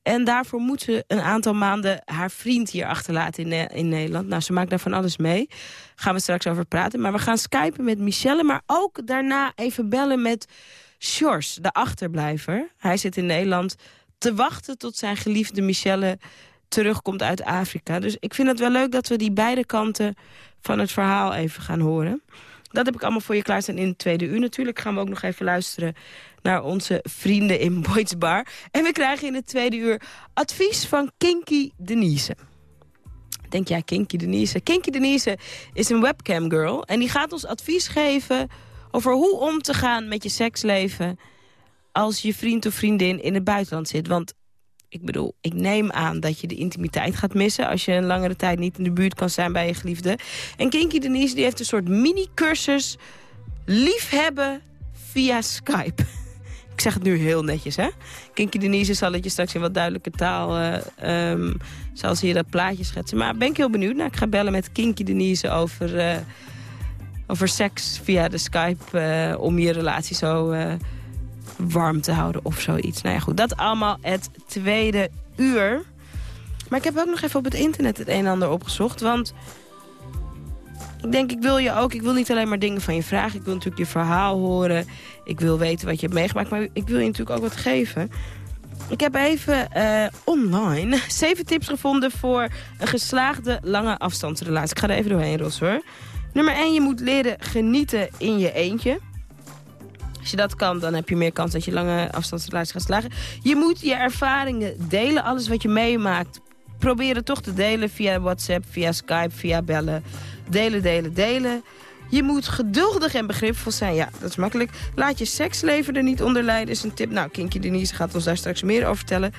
En daarvoor moet ze een aantal maanden haar vriend hier achterlaten in, Ne- in Nederland. Nou, ze maakt daar van alles mee. Gaan we straks over praten. Maar we gaan skypen met Michelle. Maar ook daarna even bellen met Sjors, de achterblijver. Hij zit in Nederland te wachten tot zijn geliefde Michelle terugkomt uit Afrika. Dus ik vind het wel leuk dat we die beide kanten van het verhaal even gaan horen. Dat heb ik allemaal voor je klaarstaan in het tweede uur. Natuurlijk gaan we ook nog even luisteren naar onze vrienden in Boyd's Bar. En we krijgen in het tweede uur advies van Kinky Denise. Denk jij, Kinky Denise? Kinky Denise is een webcam girl. En die gaat ons advies geven over hoe om te gaan met je seksleven... als je vriend of vriendin in het buitenland zit. Want ik bedoel, ik neem aan dat je de intimiteit gaat missen... als je een langere tijd niet in de buurt kan zijn bij je geliefde. En Kinky Denise die heeft een soort mini-cursus... liefhebben via Skype. Ik zeg het nu heel netjes, hè? Kinky Denise zal het je straks in wat duidelijke taal... eh, ehm, zal ze je dat plaatje schetsen. Maar ben ik heel benieuwd. Nou, ik ga bellen met Kinky Denise over, eh, over seks via de Skype... eh, om je relatie zo warm te houden of zoiets. Nou ja, goed, dat allemaal het tweede uur. Maar ik heb ook nog even op het internet het een en ander opgezocht, want... Ik denk, ik wil je ook, ik wil niet alleen maar dingen van je vragen. Ik wil natuurlijk je verhaal horen. Ik wil weten wat je hebt meegemaakt, maar ik wil je natuurlijk ook wat geven. Ik heb even eh, online zeven tips gevonden voor een geslaagde lange afstandsrelatie. Ik ga er even doorheen, Ros, hoor. Nummer 1, je moet leren genieten in je eentje. Als je dat kan, dan heb je meer kans dat je lange afstandsrelatie gaat slagen. Je moet je ervaringen delen. Alles wat je meemaakt, probeer het toch te delen via WhatsApp, via Skype, via bellen. Delen, delen, delen. Je moet geduldig en begripvol zijn. Ja, dat is makkelijk. Laat je seksleven er niet onder lijden, is een tip. Nou, Kinky Denise gaat ons daar straks meer over vertellen.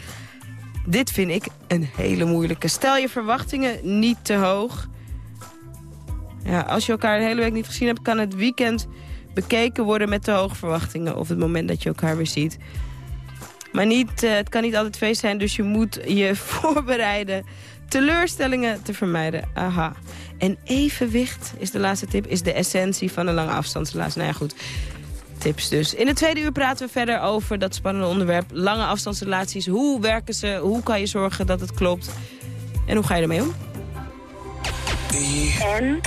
Dit vind ik een hele moeilijke. Stel je verwachtingen niet te hoog. Ja, als je elkaar een hele week niet gezien hebt, kan het weekend bekeken worden met te hoge verwachtingen. Of het moment dat je elkaar weer ziet. Maar niet, eh, het kan niet altijd feest zijn, dus je moet je voorbereiden teleurstellingen te vermijden. Aha. En evenwicht is de laatste tip, is de essentie van een lange afstandsrelatie. Nou ja, goed. Tips dus. In het tweede uur praten we verder over dat spannende onderwerp. Lange afstandsrelaties. Hoe werken ze? Hoe kan je zorgen dat het klopt? En hoe ga je ermee om? En?